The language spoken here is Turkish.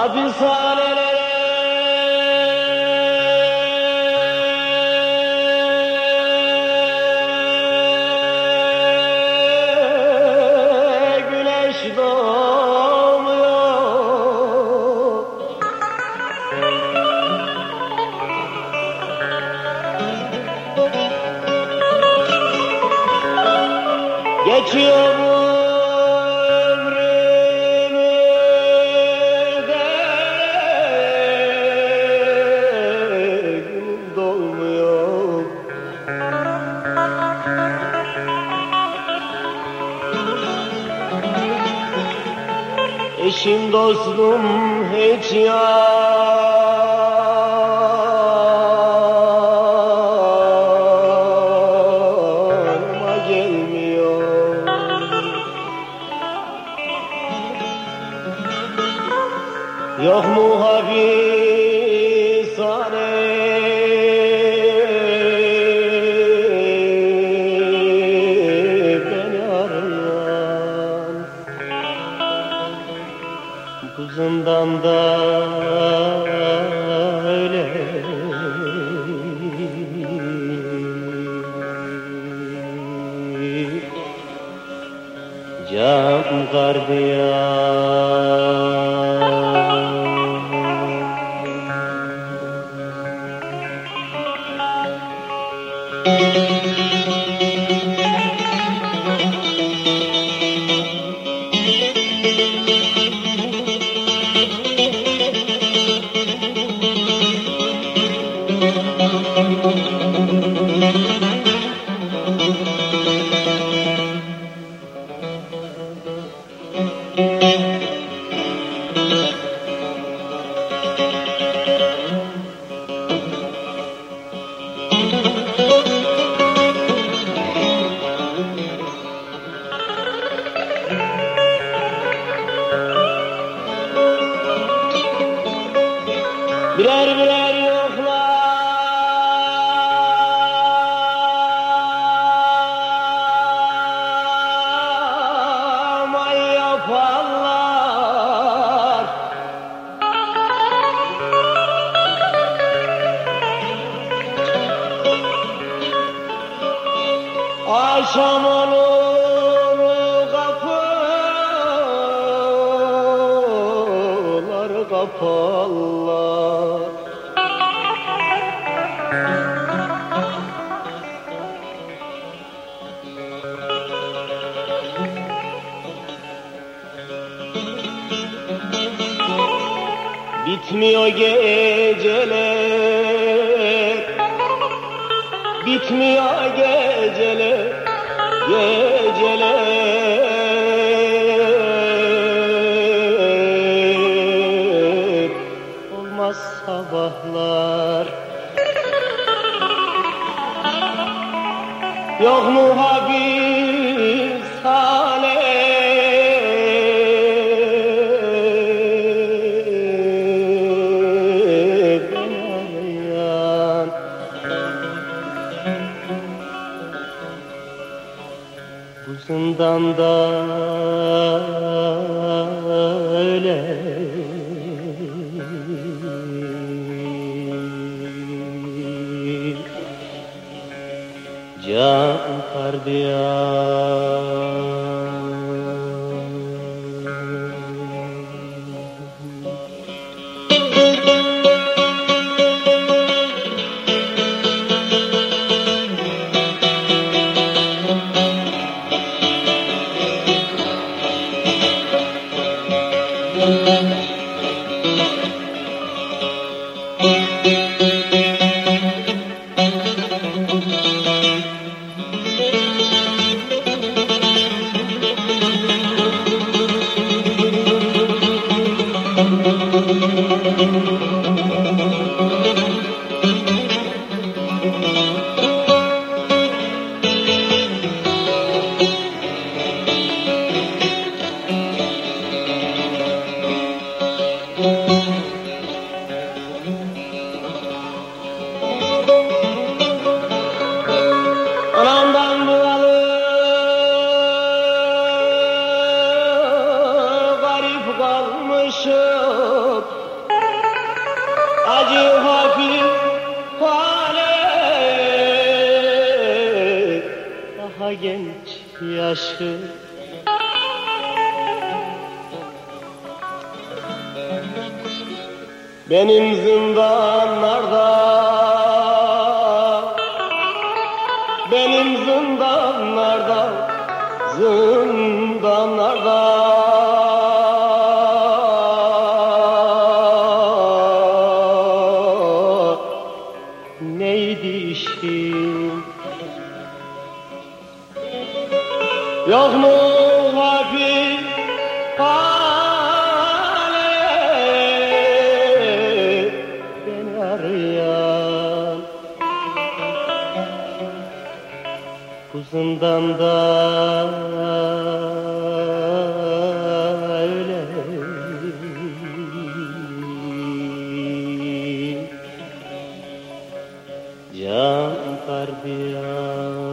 Hapishanelere Geçiyor Eşim dostum hiç yanıma gelmiyor. Yok mu hapishane Bu zindanda öyle. Can gardiyan Akşam olur kapıları kaparlar Bitmiyor geceler Bitmiyor geceler Geceler Olmaz sabahlar. Yok mu Bu zindanda öyle. Can gardiyan kalmışım acı hafif hale Daha genç yaşı Benim zindanlarda Benim zindanlarda Zindanlarda Yok mu hafif hale Beni arayan Bu zindanda öyle Can gardiyan